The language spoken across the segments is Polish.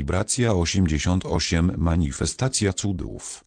Wibracja 88 Manifestacja cudów.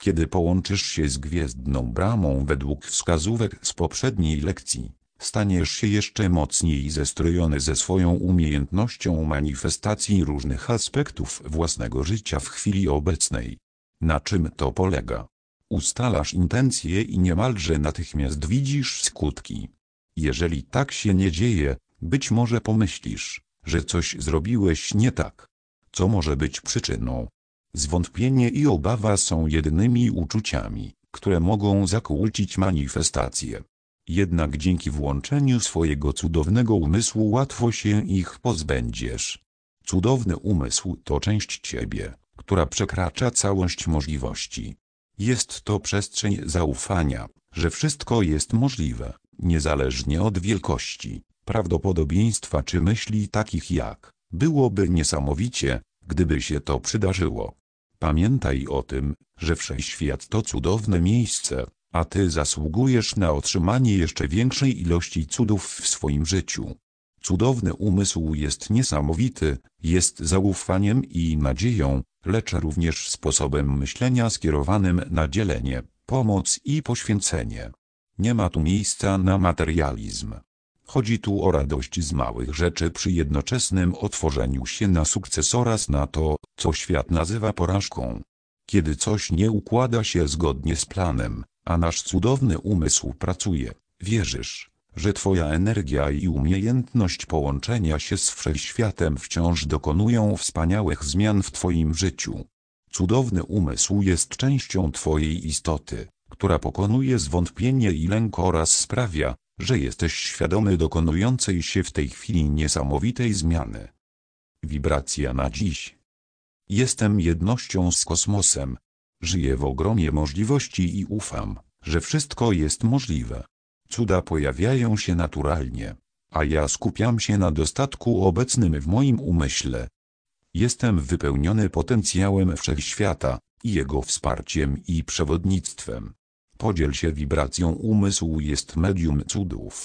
Kiedy połączysz się z gwiezdną bramą według wskazówek z poprzedniej lekcji, staniesz się jeszcze mocniej zestrojony ze swoją umiejętnością manifestacji różnych aspektów własnego życia w chwili obecnej. Na czym to polega? Ustalasz intencje i niemalże natychmiast widzisz skutki. Jeżeli tak się nie dzieje, być może pomyślisz, że coś zrobiłeś nie tak. Co może być przyczyną? Zwątpienie i obawa są jedynymi uczuciami, które mogą zakłócić manifestację. Jednak dzięki włączeniu swojego cudownego umysłu łatwo się ich pozbędziesz. Cudowny umysł to część ciebie, która przekracza całość możliwości. Jest to przestrzeń zaufania, że wszystko jest możliwe, niezależnie od wielkości, prawdopodobieństwa czy myśli takich jak byłoby niesamowicie, gdyby się to przydarzyło. Pamiętaj o tym, że wszechświat to cudowne miejsce, a ty zasługujesz na otrzymanie jeszcze większej ilości cudów w swoim życiu. Cudowny umysł jest niesamowity, jest zaufaniem i nadzieją, lecz również sposobem myślenia skierowanym na dzielenie, pomoc i poświęcenie. Nie ma tu miejsca na materializm. Chodzi tu o radość z małych rzeczy przy jednoczesnym otworzeniu się na sukces oraz na to, co świat nazywa porażką. Kiedy coś nie układa się zgodnie z planem, a nasz cudowny umysł pracuje, wierzysz, że Twoja energia i umiejętność połączenia się z wszechświatem wciąż dokonują wspaniałych zmian w Twoim życiu. Cudowny umysł jest częścią Twojej istoty, która pokonuje zwątpienie i lęk oraz sprawia, że jesteś świadomy dokonującej się w tej chwili niesamowitej zmiany. Wibracja na dziś. Jestem jednością z kosmosem. Żyję w ogromie możliwości i ufam, że wszystko jest możliwe. Cuda pojawiają się naturalnie, a ja skupiam się na dostatku obecnym w moim umyśle. Jestem wypełniony potencjałem wszechświata, jego wsparciem i przewodnictwem. Podziel się wibracją umysłu jest medium cudów.